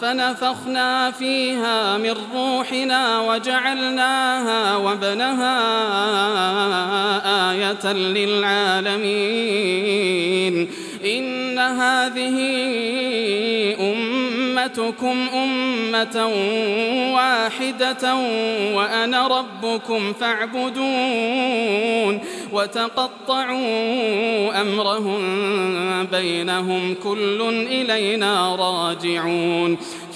فنفخنا فيها من روحنا وجعلناها وابنها آية للعالمين. إن هذه أمتكم أمة واحدة وأنا ربكم فاعبدون. وتقطعوا أمرهم بينهم كل إلينا راجعون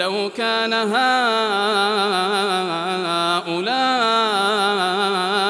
لو كان هؤلاء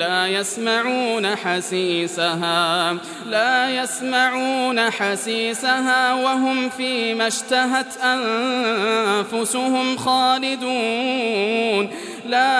لا يسمعون حسيسها لا يسمعون حسيسها وهم فيما اشتهت أنفسهم خالدون. لا